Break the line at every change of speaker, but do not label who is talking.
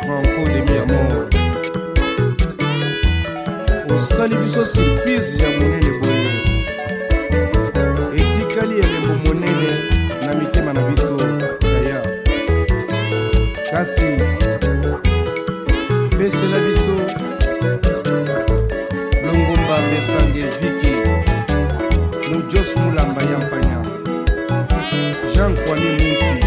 franco
de mi amor osali biso
surprise ya monene boye etikali elembo monene na mitema na biso daya kasi pesela biso longomba mesange viki mujos mulamba ya mpanya jean kwami munti